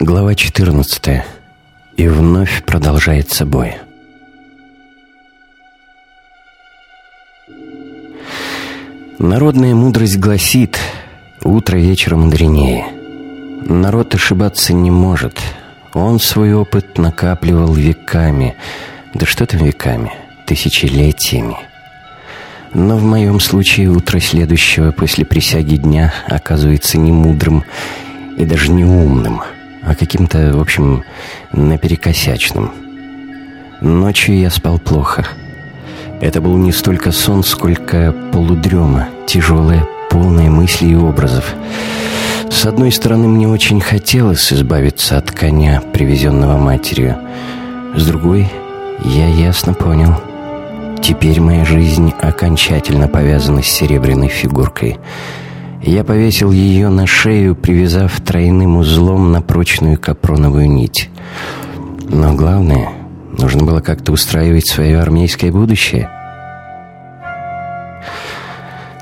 Глава 14. И вновь продолжается бой. Народная мудрость гласит «Утро вечера мудренее». Народ ошибаться не может. Он свой опыт накапливал веками. Да что там веками? Тысячелетиями. Но в моем случае утро следующего после присяги дня оказывается не мудрым и даже не умным – а каким-то, в общем, наперекосячным. Ночью я спал плохо. Это был не столько сон, сколько полудрема, тяжелая, полная мыслей и образов. С одной стороны, мне очень хотелось избавиться от коня, привезенного матерью. С другой, я ясно понял. Теперь моя жизнь окончательно повязана с серебряной фигуркой — я повесил ее на шею, привязав тройным узлом на прочную капроновую нить. Но главное, нужно было как-то устраивать свое армейское будущее.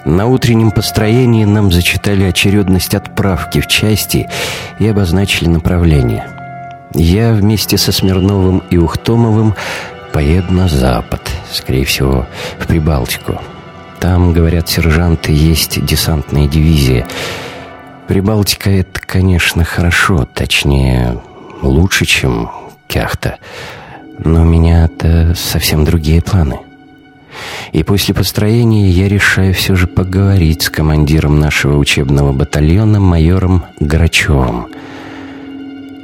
На утреннем построении нам зачитали очередность отправки в части и обозначили направление. Я вместе со Смирновым и Ухтомовым поеду на запад, скорее всего, в Прибалтику. Там, говорят сержанты, есть десантная дивизия. Прибалтика — это, конечно, хорошо, точнее, лучше, чем Кяхта. Но у меня-то совсем другие планы. И после построения я решаю все же поговорить с командиром нашего учебного батальона, майором Грачевым.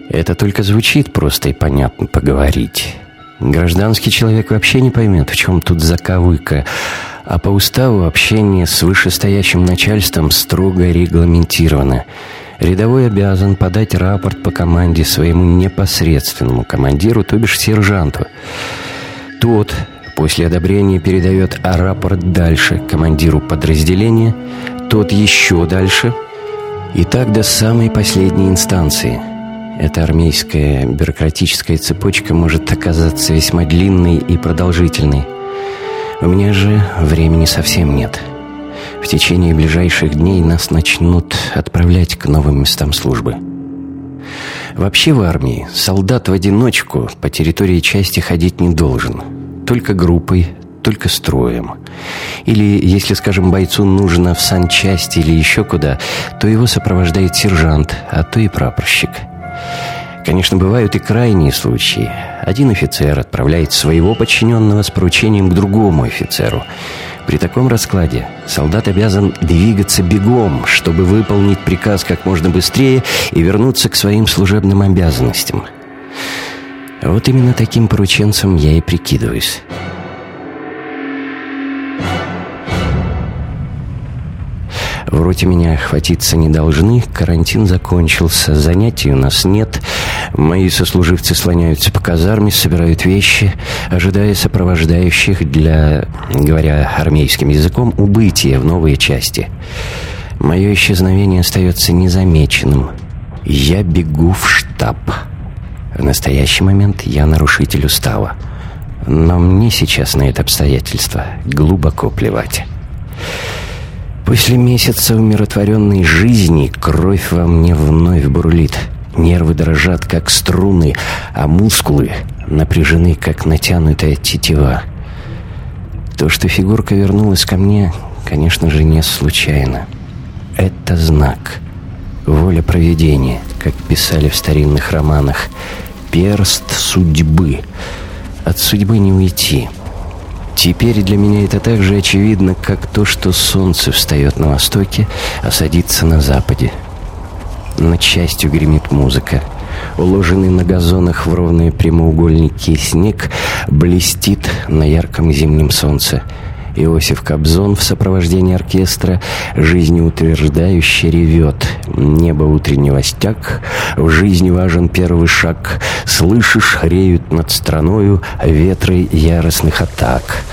Это только звучит просто и понятно «поговорить». Гражданский человек вообще не поймет, в чем тут заковыка, а по уставу общение с вышестоящим начальством строго регламентировано. Рядовой обязан подать рапорт по команде своему непосредственному командиру, то бишь сержанту. Тот после одобрения передает рапорт дальше командиру подразделения, тот еще дальше, и так до самой последней инстанции. Эта армейская бюрократическая цепочка может оказаться весьма длинной и продолжительной. У меня же времени совсем нет. В течение ближайших дней нас начнут отправлять к новым местам службы. Вообще в армии солдат в одиночку по территории части ходить не должен. Только группой, только строем. Или, если, скажем, бойцу нужно в санчасть или еще куда, то его сопровождает сержант, а то и прапорщик. Конечно, бывают и крайние случаи. Один офицер отправляет своего подчиненного с поручением к другому офицеру. При таком раскладе солдат обязан двигаться бегом, чтобы выполнить приказ как можно быстрее и вернуться к своим служебным обязанностям. Вот именно таким порученцем я и прикидываюсь. В роте меня хватиться не должны, карантин закончился, занятий у нас нет. Мои сослуживцы слоняются по казарме, собирают вещи, ожидая сопровождающих для, говоря армейским языком, убытия в новые части. Мое исчезновение остается незамеченным. Я бегу в штаб. В настоящий момент я нарушитель устава. Но мне сейчас на это обстоятельство глубоко плевать. После месяца умиротворенной жизни кровь во мне вновь бурлит. Нервы дрожат, как струны, а мускулы напряжены, как натянутая тетива. То, что фигурка вернулась ко мне, конечно же, не случайно. Это знак. Воля проведения, как писали в старинных романах. Перст судьбы. От судьбы не уйти. Теперь для меня это так же очевидно, как то, что солнце встает на востоке, а садится на западе. Над частью гремит музыка. Уложенный на газонах в ровные прямоугольники снег блестит на ярком зимнем солнце — Иосиф Кобзон в сопровождении оркестра жизнеутверждающе ревет. Небо утреннего стяг, в жизни важен первый шаг. Слышишь, реют над страною ветры яростных атак.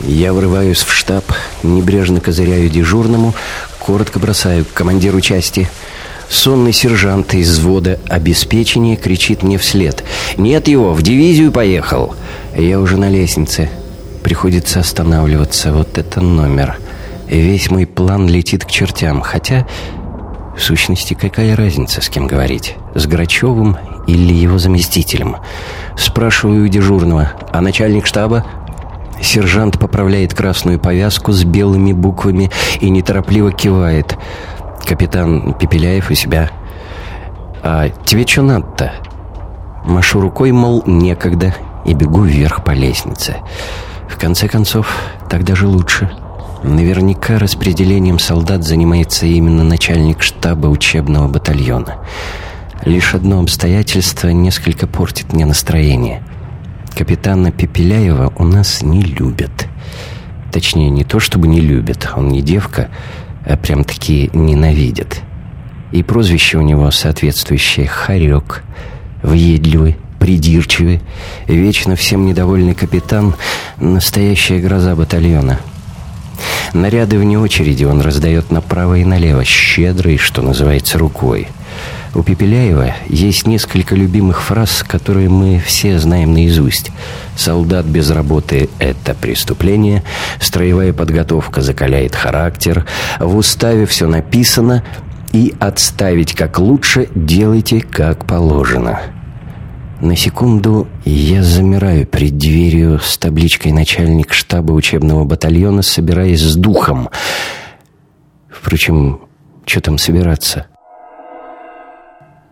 Я врываюсь в штаб, небрежно козыряю дежурному, коротко бросаю к командиру части. Сонный сержант из взвода обеспечения кричит мне вслед. «Нет его, в дивизию поехал!» Я уже на лестнице. Приходится останавливаться. Вот это номер. Весь мой план летит к чертям. Хотя, в сущности, какая разница, с кем говорить? с Грачевым или его заместителем. Спрашиваю у дежурного, а начальник штаба? Сержант поправляет красную повязку с белыми буквами и неторопливо кивает. Капитан Пепеляев у себя. «А тебе что надо-то?» Машу рукой, мол, некогда, и бегу вверх по лестнице. В конце концов, так даже лучше. Наверняка распределением солдат занимается именно начальник штаба учебного батальона. Лишь одно обстоятельство несколько портит мне настроение. Капитана Пепеляева у нас не любят. Точнее, не то чтобы не любят, он не девка, а прям-таки ненавидят. И прозвище у него соответствующее «Харек», «Въедливый», «Придирчивый», вечно всем недовольный капитан — настоящая гроза батальона — Наряды вне очереди он раздает направо и налево, щедро и, что называется, рукой. У Пепеляева есть несколько любимых фраз, которые мы все знаем наизусть. «Солдат без работы – это преступление», «Строевая подготовка закаляет характер», «В уставе все написано», и «Отставить как лучше, делайте как положено». На секунду я замираю перед дверью с табличкой «Начальник штаба учебного батальона», собираясь с духом. Впрочем, что там собираться?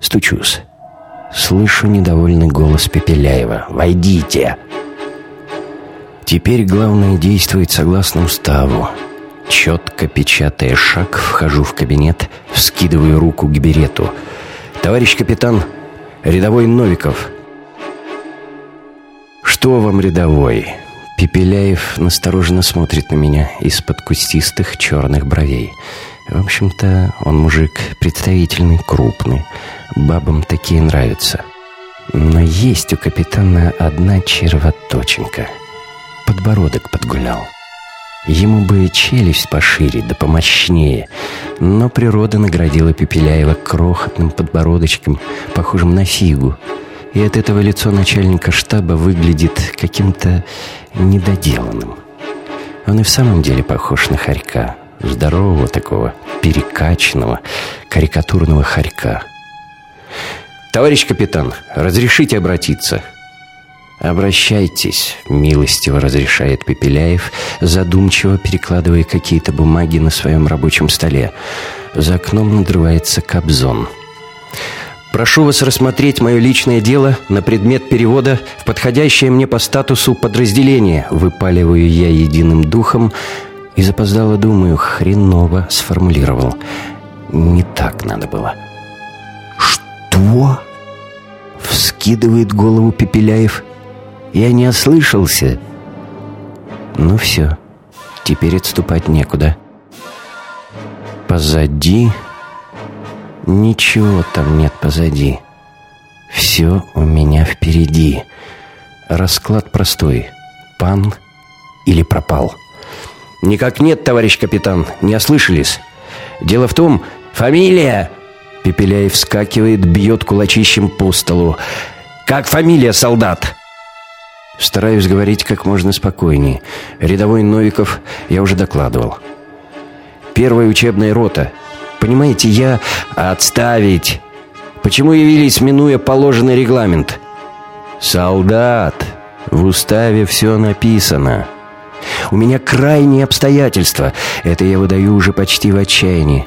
Стучусь. Слышу недовольный голос Пепеляева. «Войдите!» Теперь главное действовать согласно уставу. Четко печатая шаг, вхожу в кабинет, вскидываю руку к берету. «Товарищ капитан, рядовой Новиков!» «Что вам, рядовой?» Пепеляев настороженно смотрит на меня из-под кустистых черных бровей. В общем-то, он мужик представительный, крупный. Бабам такие нравятся. Но есть у капитана одна червоточинка. Подбородок подгулял. Ему бы челюсть пошире да помощнее, но природа наградила Пепеляева крохотным подбородочком, похожим на фигу, и от этого лицо начальника штаба выглядит каким-то недоделанным. Он и в самом деле похож на хорька, здорового такого, перекачанного, карикатурного хорька. «Товарищ капитан, разрешите обратиться?» «Обращайтесь», — милостиво разрешает Пепеляев, задумчиво перекладывая какие-то бумаги на своем рабочем столе. За окном надрывается кобзон. Прошу вас рассмотреть мое личное дело на предмет перевода в подходящее мне по статусу подразделение. Выпаливаю я единым духом и запоздало думаю, хреново сформулировал. Не так надо было. «Что?» — вскидывает голову Пепеляев. «Я не ослышался». «Ну все, теперь отступать некуда». Позади Ничего там нет позади. Все у меня впереди. Расклад простой. Пан или пропал. «Никак нет, товарищ капитан, не ослышались. Дело в том... Фамилия!» Пепеляев вскакивает, бьет кулачищем по столу. «Как фамилия, солдат?» Стараюсь говорить как можно спокойнее. Рядовой Новиков я уже докладывал. Первая учебная рота — Понимаете, я... Отставить! Почему явились, минуя положенный регламент? Солдат! В уставе все написано. У меня крайние обстоятельства. Это я выдаю уже почти в отчаянии.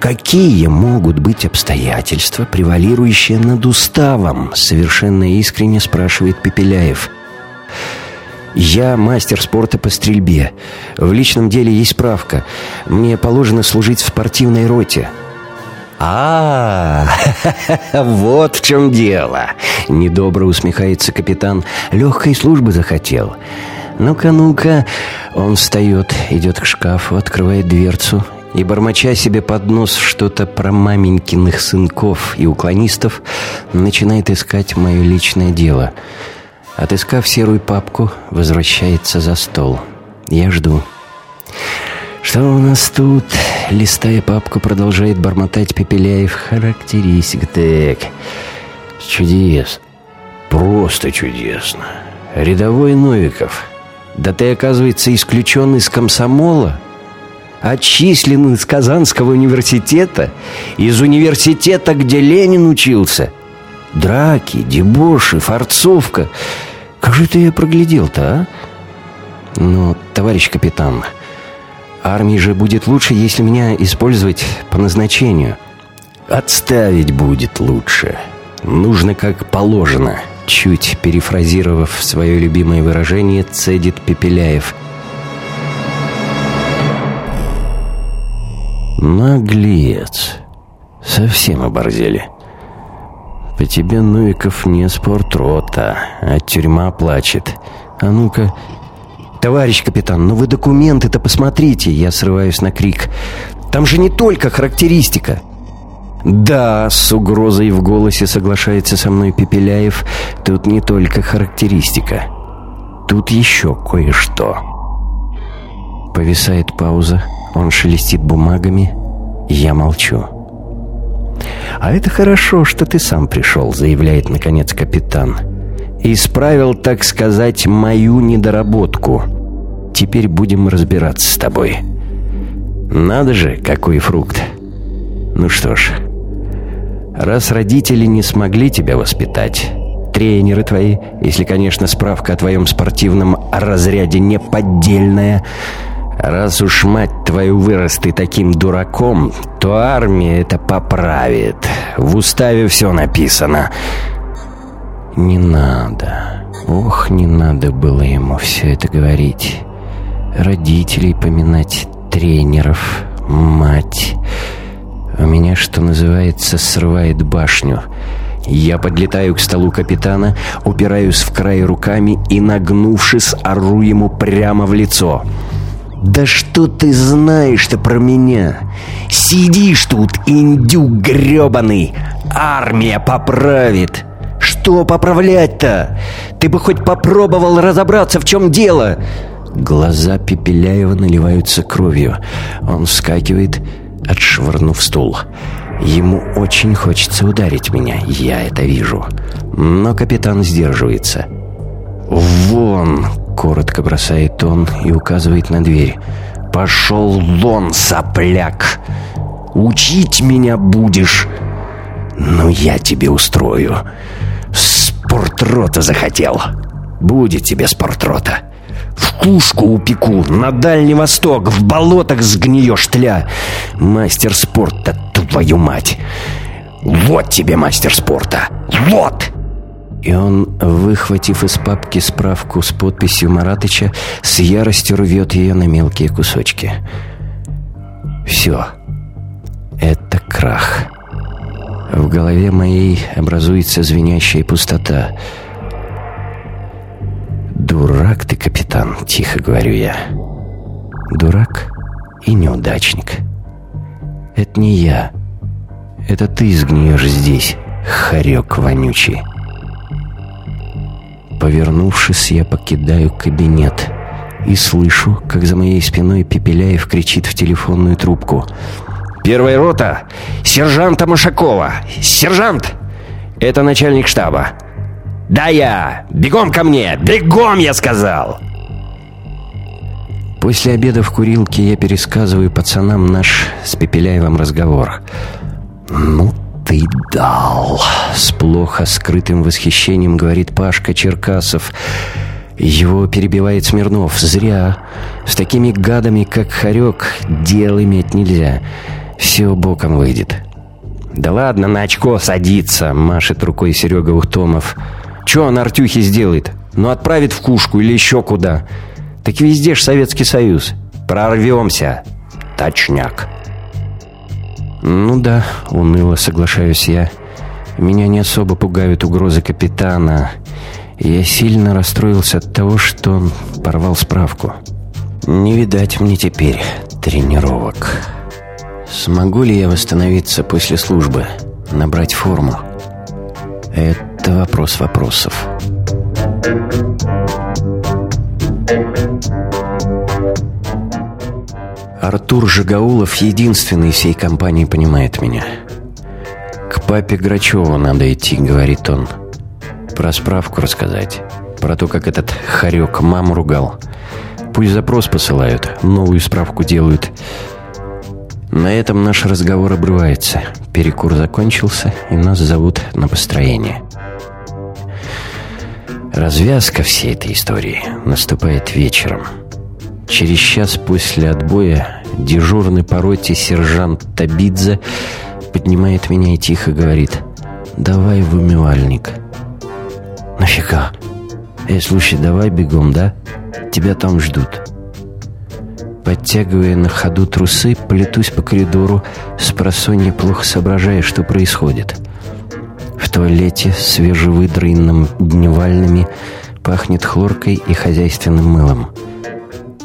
Какие могут быть обстоятельства, превалирующие над уставом? Совершенно искренне спрашивает Пепеляев. «Я мастер спорта по стрельбе. В личном деле есть справка. Мне положено служить в спортивной роте». А, вот в чем дело!» Недобро усмехается капитан. «Легкой службы захотел. Ну-ка, ну-ка!» Он встает, идет к шкафу, открывает дверцу и, бормоча себе под нос что-то про маменькиных сынков и уклонистов, начинает искать мое личное дело — Отыскав серую папку, возвращается за стол. Я жду. «Что у нас тут?» Листая папку, продолжает бормотать Пепеляев. «Характеристик, так. Чудес. Просто чудесно. Рядовой Новиков. Да ты, оказывается, исключен из комсомола?» Отчислен из Казанского университета? Из университета, где Ленин учился? Драки, дебоши, форцовка. Как же это я проглядел-то, а? Ну, товарищ капитан, армии же будет лучше, если меня использовать по назначению. Отставить будет лучше. Нужно как положено. Чуть перефразировав свое любимое выражение, цедит Пепеляев. Наглец. Совсем оборзели. По тебе, Новиков, не спортрота, а тюрьма плачет. А ну-ка... «Товарищ капитан, ну вы документы-то посмотрите!» Я срываюсь на крик. «Там же не только характеристика!» «Да», — с угрозой в голосе соглашается со мной Пепеляев, «тут не только характеристика. Тут еще кое-что». Повисает пауза, он шелестит бумагами, я молчу. «А это хорошо, что ты сам пришел», — заявляет, наконец, капитан. «Исправил, так сказать, мою недоработку. Теперь будем разбираться с тобой». «Надо же, какой фрукт!» «Ну что ж, раз родители не смогли тебя воспитать...» тренеры твои, если, конечно, справка о твоем спортивном разряде не поддельная, Раз уж мать твою вырос ты таким дураком, то армия это поправит. В уставе все написано. Не надо. Ох, не надо было ему все это говорить. Родителей поминать, тренеров, мать. У меня, что называется, срывает башню. Я подлетаю к столу капитана, упираюсь в край руками и, нагнувшись, ору ему прямо в лицо — «Да что ты знаешь-то про меня? Сидишь тут, индюк гребаный! Армия поправит!» «Что поправлять-то? Ты бы хоть попробовал разобраться, в чем дело!» Глаза Пепеляева наливаются кровью. Он вскакивает, отшвырнув стул. Ему очень хочется ударить меня, я это вижу. Но капитан сдерживается. «Вон!» Коротко бросает он и указывает на дверь. «Пошел вон, сопляк! Учить меня будешь!» «Ну, я тебе устрою. Спортрота захотел. Будет тебе спортрота. В кушку упеку, на Дальний Восток, в болотах сгниешь тля. Мастер спорта, твою мать! Вот тебе мастер спорта! Вот!» И он, выхватив из папки справку с подписью Маратыча, с яростью рвет ее на мелкие кусочки. Все. Это крах. В голове моей образуется звенящая пустота. «Дурак ты, капитан», — тихо говорю я. «Дурак и неудачник. Это не я. Это ты сгниешь здесь, хорек вонючий». Повернувшись, я покидаю кабинет и слышу, как за моей спиной Пепеляев кричит в телефонную трубку. «Первая рота! Сержанта Машакова! Сержант! Это начальник штаба!» «Да я! Бегом ко мне! Бегом, я сказал!» После обеда в курилке я пересказываю пацанам наш с Пепеляевым разговор. «Ну ты дал!» С плохо скрытым восхищением говорит Пашка Черкасов. Его перебивает Смирнов. «Зря. С такими гадами, как Харек, дел иметь нельзя. Все боком выйдет». «Да ладно, на очко садиться!» — машет рукой Серега Ухтомов. «Че он Артюхе сделает? Ну, отправит в кушку или еще куда. Так везде ж Советский Союз. Прорвемся. Точняк». «Ну да, уныло соглашаюсь я. Меня не особо пугают угрозы капитана. Я сильно расстроился от того, что он порвал справку. Не видать мне теперь тренировок. Смогу ли я восстановиться после службы, набрать форму? Это вопрос вопросов». Артур Жигаулов единственный всей компании понимает меня. «К папе Грачеву надо идти», — говорит он. «Про справку рассказать. Про то, как этот хорек маму ругал. Пусть запрос посылают, новую справку делают. На этом наш разговор обрывается. Перекур закончился, и нас зовут на построение. Развязка всей этой истории наступает вечером. Через час после отбоя дежурный по роте сержант Табидзе поднимает меня и тихо говорит «Давай в умывальник». «Нафига?» «Эй, слушай, давай бегом, да? Тебя там ждут». Подтягивая на ходу трусы, плетусь по коридору, с просонья плохо соображая, что происходит. В туалете свежевыдраенным дневальными пахнет хлоркой и хозяйственным мылом.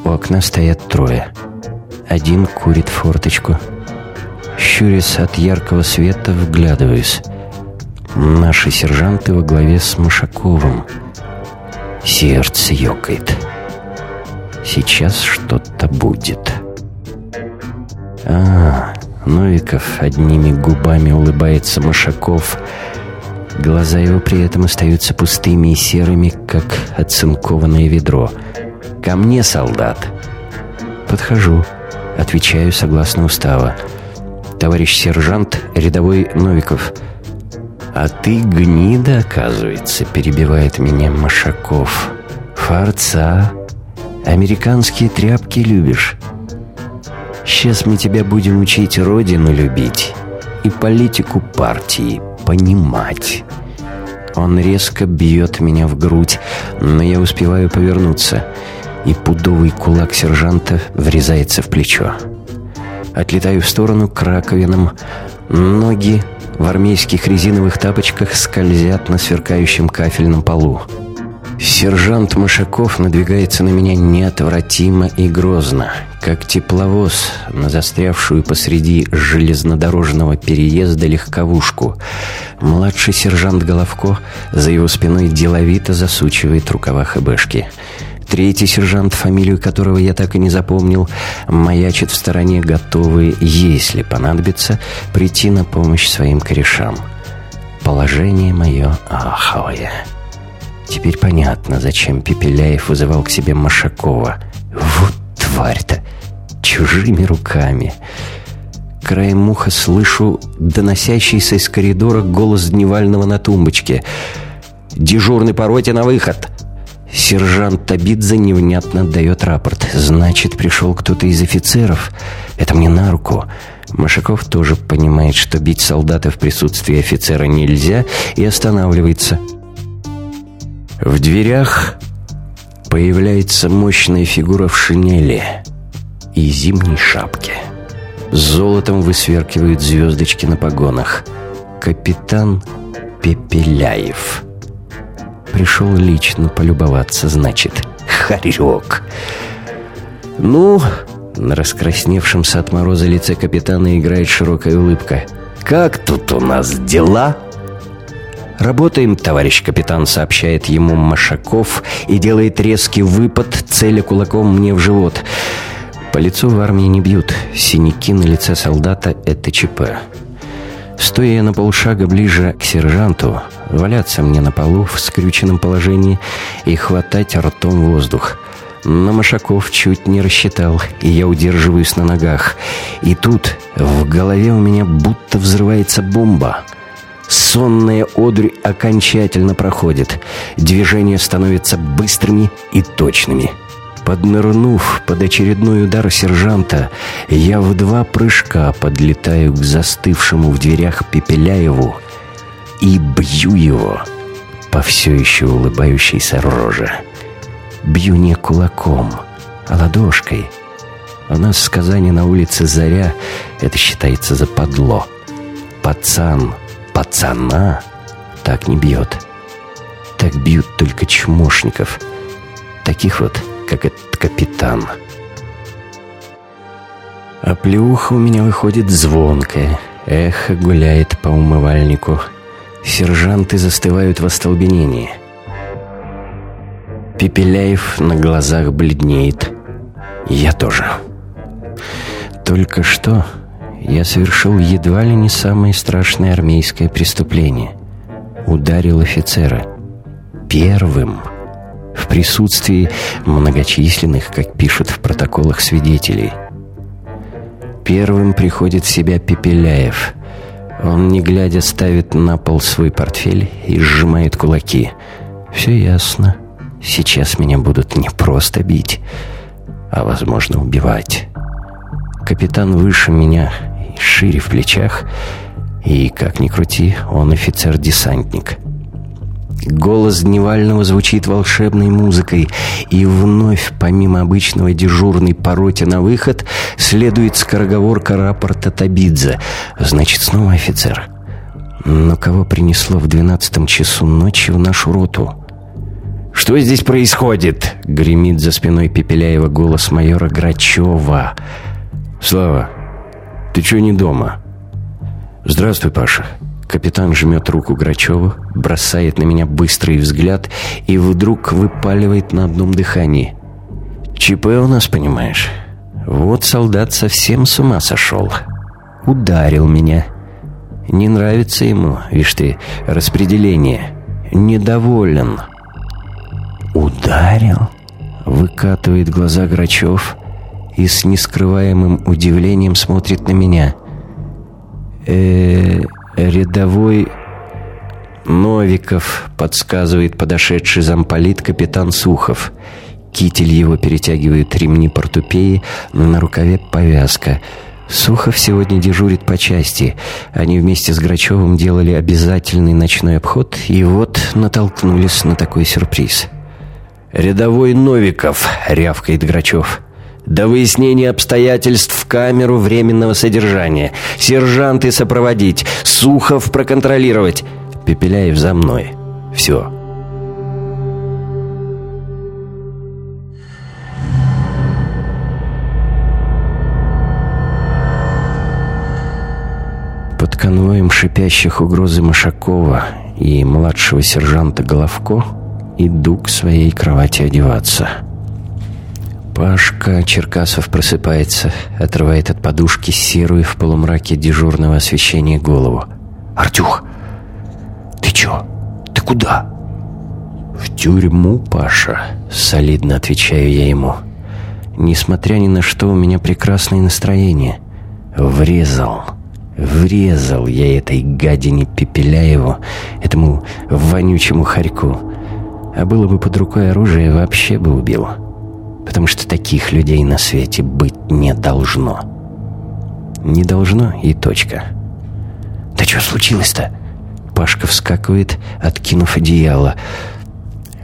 У окна стоят трое. Один курит форточку. Щурясь от яркого света, вглядываюсь. Наши сержанты во главе с Машаковым. Сердце ёкает. Сейчас что-то будет. А, Новиков одними губами улыбается Машаков. Глаза его при этом остаются пустыми и серыми, как оцинкованное ведро. «Ко мне, солдат!» Подхожу, отвечаю согласно устава. «Товарищ сержант, рядовой Новиков». «А ты гнида, оказывается», — перебивает меня Машаков. «Форца, Американские тряпки любишь. Сейчас мы тебя будем учить родину любить и политику партии понимать. Он резко бьет меня в грудь, но я успеваю повернуться, и пудовый кулак сержанта врезается в плечо. Отлетаю в сторону к раковинам. Ноги в армейских резиновых тапочках скользят на сверкающем кафельном полу. Сержант Машаков надвигается на меня неотвратимо и грозно, как тепловоз на застрявшую посреди железнодорожного переезда легковушку. Младший сержант Головко за его спиной деловито засучивает рукава хэбэшки. Третий сержант, фамилию которого я так и не запомнил, маячит в стороне, готовый, если понадобится, прийти на помощь своим корешам. Положение мое аховое. Теперь понятно, зачем Пепеляев вызывал к себе Машакова. Вот тварь-то! Чужими руками. Краем муха слышу доносящийся из коридора голос Дневального на тумбочке. «Дежурный по роте на выход!» Сержант Табидзе невнятно дает рапорт. «Значит, пришел кто-то из офицеров. Это мне на руку». Машаков тоже понимает, что бить солдата в присутствии офицера нельзя, и останавливается – в дверях появляется мощная фигура в шинели и зимней шапке. Золотом высверкивают звездочки на погонах. Капитан Пепеляев. Пришел лично полюбоваться, значит. Хорек. Ну, на раскрасневшемся от мороза лице капитана играет широкая улыбка. «Как тут у нас дела?» «Работаем, товарищ капитан», — сообщает ему Машаков и делает резкий выпад, целя кулаком мне в живот. По лицу в армии не бьют. Синяки на лице солдата — это ЧП. Стоя на полшага ближе к сержанту, валяться мне на полу в скрюченном положении и хватать ртом воздух. Но Машаков чуть не рассчитал, и я удерживаюсь на ногах. И тут в голове у меня будто взрывается бомба — Сонная одрь окончательно проходит. Движения становятся быстрыми и точными. Поднырнув под очередной удар сержанта, я в два прыжка подлетаю к застывшему в дверях Пепеляеву и бью его по все еще улыбающейся роже. Бью не кулаком, а ладошкой. У нас в Казани на улице Заря это считается западло. Пацан — пацана так не бьет. Так бьют только чмошников. Таких вот, как этот капитан. А плюха у меня выходит звонкая. Эхо гуляет по умывальнику. Сержанты застывают в остолбенении. Пепеляев на глазах бледнеет. Я тоже. Только что я совершил едва ли не самое страшное армейское преступление. Ударил офицера. Первым. в присутствии многочисленных, как пишут в протоколах свидетелей. Первым приходит в себя Пепеляев. Он, не глядя, ставит на пол свой портфель и сжимает кулаки. «Все ясно. Сейчас меня будут не просто бить, а, возможно, убивать. Капитан выше меня и шире в плечах, и, как ни крути, он офицер-десантник». Голос Дневального звучит волшебной музыкой, и вновь, помимо обычного дежурной пороте на выход, следует скороговорка рапорта Табидзе. Значит, снова офицер. Но кого принесло в двенадцатом часу ночи в нашу роту? «Что здесь происходит?» — гремит за спиной Пепеляева голос майора Грачева. «Слава, ты чё не дома?» «Здравствуй, Паша. Капитан жмет руку Грачева, бросает на меня быстрый взгляд и вдруг выпаливает на одном дыхании. «ЧП у нас, понимаешь? Вот солдат совсем с ума сошел. Ударил меня. Не нравится ему, видишь ты, распределение. Недоволен». «Ударил?» — выкатывает глаза Грачев и с нескрываемым удивлением смотрит на меня. «Э-э...» «Рядовой Новиков», — подсказывает подошедший замполит капитан Сухов. Китель его перетягивает ремни портупеи, но на рукаве повязка. Сухов сегодня дежурит по части. Они вместе с Грачевым делали обязательный ночной обход, и вот натолкнулись на такой сюрприз. «Рядовой Новиков», — рявкает Грачев. До выяснения обстоятельств в камеру временного содержания. Сержанты сопроводить. Сухов проконтролировать. Пепеляев за мной. Все. Под конвоем шипящих угрозы Машакова и младшего сержанта Головко иду к своей кровати одеваться. Пашка Черкасов просыпается, отрывает от подушки серую в полумраке дежурного освещения голову. «Артюх, ты чё? Ты куда?» «В тюрьму, Паша», — солидно отвечаю я ему. «Несмотря ни на что, у меня прекрасное настроение. Врезал, врезал я этой гадине Пепеляеву, этому вонючему хорьку. А было бы под рукой оружие, вообще бы убил» потому что таких людей на свете быть не должно. Не должно и точка. «Да что случилось-то?» Пашка вскакивает, откинув одеяло.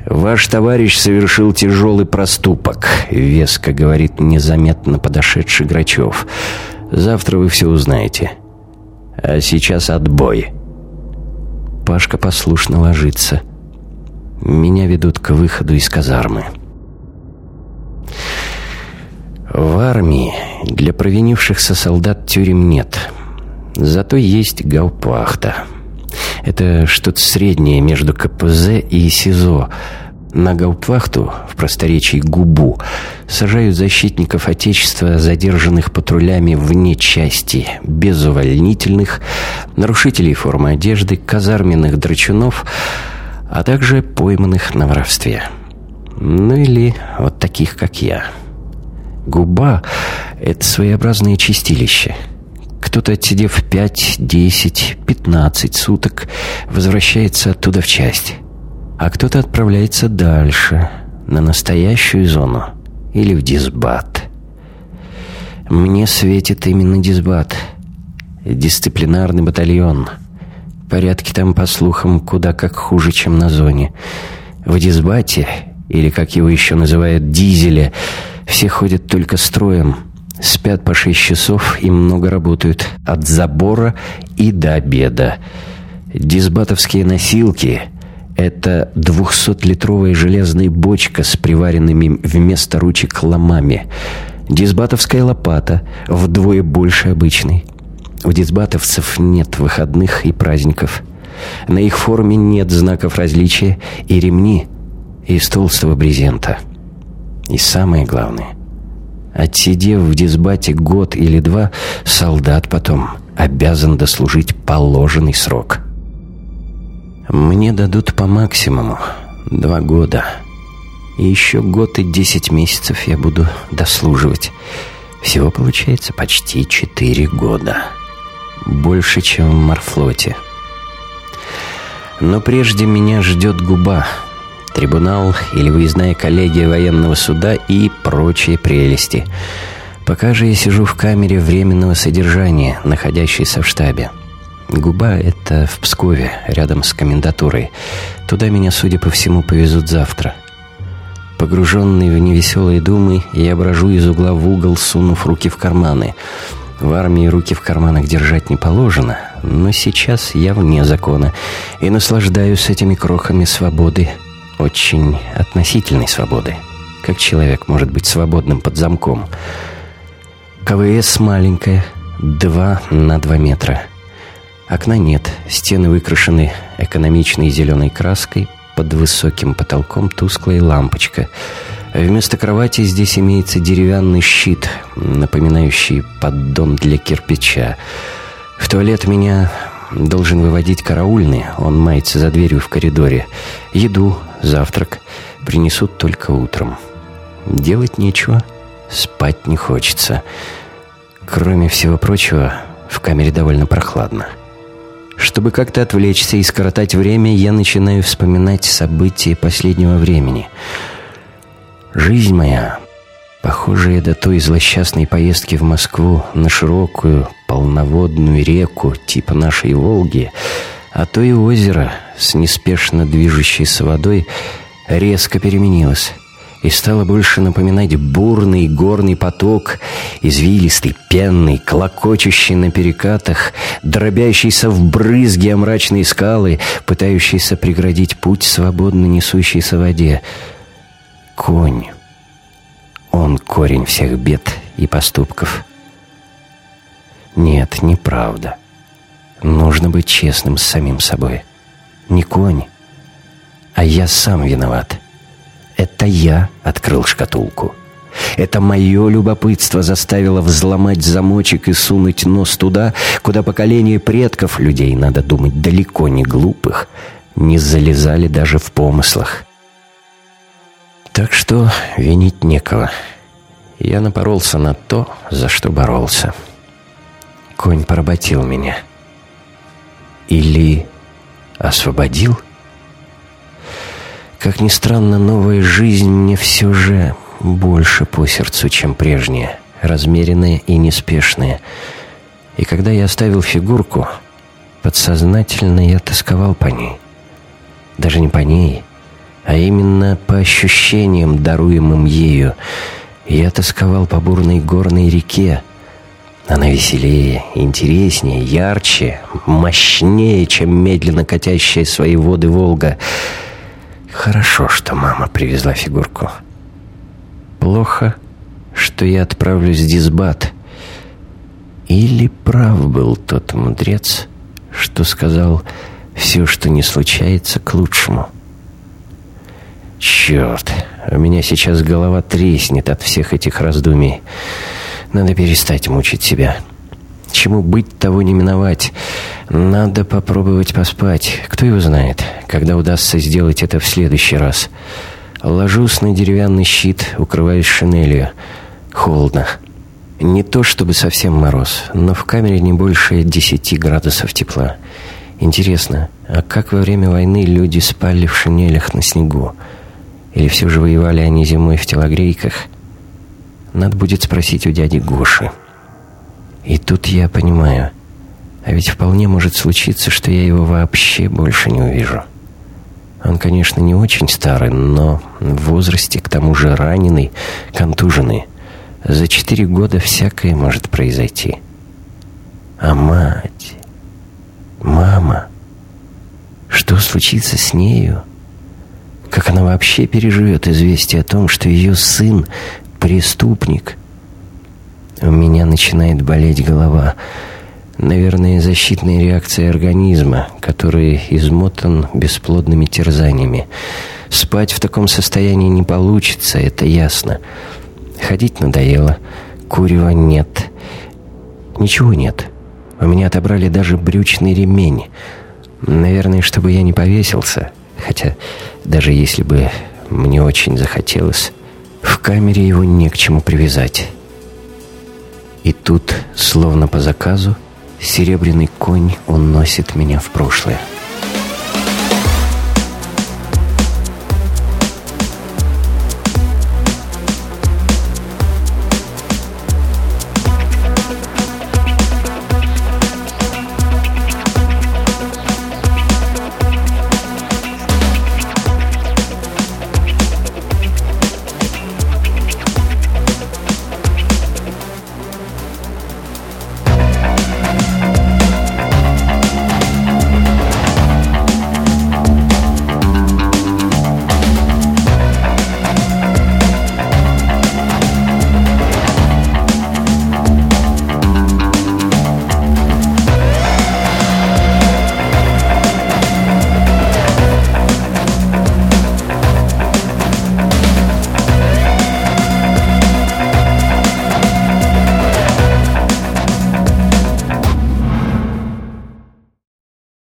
«Ваш товарищ совершил тяжелый проступок», — веско говорит незаметно подошедший Грачев. «Завтра вы все узнаете. А сейчас отбой». Пашка послушно ложится. Меня ведут к выходу из казармы. В армии для провинившихся солдат тюрем нет. Зато есть гаупвахта. Это что-то среднее между КПЗ и СИЗО. На гаупвахту, в просторечии ГУБУ, сажают защитников Отечества, задержанных патрулями вне части, без увольнительных, нарушителей формы одежды, казарменных драчунов, а также пойманных на воровстве. Ну или вот таких, как я. Губа — это своеобразное чистилище. Кто-то, отсидев 5, 10, 15 суток, возвращается оттуда в часть. А кто-то отправляется дальше, на настоящую зону или в дисбат. Мне светит именно дисбат. Дисциплинарный батальон. Порядки там, по слухам, куда как хуже, чем на зоне. В дисбате, или как его еще называют, дизеле — все ходят только строем, спят по шесть часов и много работают, от забора и до обеда. Дисбатовские носилки — это двухсотлитровая железная бочка с приваренными вместо ручек ломами. Дисбатовская лопата вдвое больше обычной. У дисбатовцев нет выходных и праздников. На их форме нет знаков различия и ремни из толстого брезента. И самое главное, отсидев в дисбате год или два, солдат потом обязан дослужить положенный срок. Мне дадут по максимуму два года. И еще год и десять месяцев я буду дослуживать. Всего получается почти четыре года. Больше, чем в морфлоте. Но прежде меня ждет губа, трибунал или выездная коллегия военного суда и прочие прелести. Пока же я сижу в камере временного содержания, находящейся в штабе. Губа — это в Пскове, рядом с комендатурой. Туда меня, судя по всему, повезут завтра. Погруженный в невеселые думы, я брожу из угла в угол, сунув руки в карманы. В армии руки в карманах держать не положено, но сейчас я вне закона и наслаждаюсь этими крохами свободы, очень относительной свободы. Как человек может быть свободным под замком? КВС маленькая, 2 на 2 метра. Окна нет, стены выкрашены экономичной зеленой краской, под высоким потолком тусклая лампочка. Вместо кровати здесь имеется деревянный щит, напоминающий поддон для кирпича. В туалет меня должен выводить караульный, он мается за дверью в коридоре. Еду, завтрак принесут только утром. Делать нечего, спать не хочется. Кроме всего прочего, в камере довольно прохладно. Чтобы как-то отвлечься и скоротать время, я начинаю вспоминать события последнего времени. Жизнь моя, похожая до той злосчастной поездки в Москву на широкую, полноводную реку типа нашей Волги, а то и озеро с неспешно движущейся водой, резко переменилась и стала больше напоминать бурный горный поток, извилистый, пенный, клокочущий на перекатах, дробящийся в брызги о мрачные скалы, пытающийся преградить путь свободно несущейся воде. Конь. Он корень всех бед и поступков. Нет, неправда. Нужно быть честным с самим собой. Не конь, а я сам виноват. Это я открыл шкатулку. Это мое любопытство заставило взломать замочек и сунуть нос туда, куда поколение предков людей, надо думать, далеко не глупых, не залезали даже в помыслах. Так что винить некого. Я напоролся на то, за что боролся. Конь поработил меня. Или освободил? — как ни странно, новая жизнь мне все же больше по сердцу, чем прежняя, размеренная и неспешная. И когда я оставил фигурку, подсознательно я тосковал по ней. Даже не по ней, а именно по ощущениям, даруемым ею. Я тосковал по бурной горной реке. Она веселее, интереснее, ярче, мощнее, чем медленно катящая свои воды Волга — Хорошо, что мама привезла фигурку. Плохо, что я отправлюсь в дисбат. Или прав был тот мудрец, что сказал «все, что не случается, к лучшему». Черт, у меня сейчас голова треснет от всех этих раздумий. Надо перестать мучить себя. Чему быть, того не миновать. Надо попробовать поспать. Кто его знает, когда удастся сделать это в следующий раз. Ложусь на деревянный щит, укрываюсь шинелью. Холодно. Не то чтобы совсем мороз, но в камере не больше 10 градусов тепла. Интересно, а как во время войны люди спали в шинелях на снегу? Или все же воевали они зимой в телогрейках? Надо будет спросить у дяди Гоши. И тут я понимаю, а ведь вполне может случиться, что я его вообще больше не увижу. Он, конечно, не очень старый, но в возрасте, к тому же раненый, контуженный. За четыре года всякое может произойти. А мать... Мама... Что случится с нею? Как она вообще переживет известие о том, что ее сын — преступник — у меня начинает болеть голова. Наверное, защитная реакция организма, который измотан бесплодными терзаниями. Спать в таком состоянии не получится, это ясно. Ходить надоело. Курева нет. Ничего нет. У меня отобрали даже брючный ремень. Наверное, чтобы я не повесился. Хотя, даже если бы Мне очень захотелось. В камере его не к чему привязать. И тут, словно по заказу, серебряный конь уносит меня в прошлое.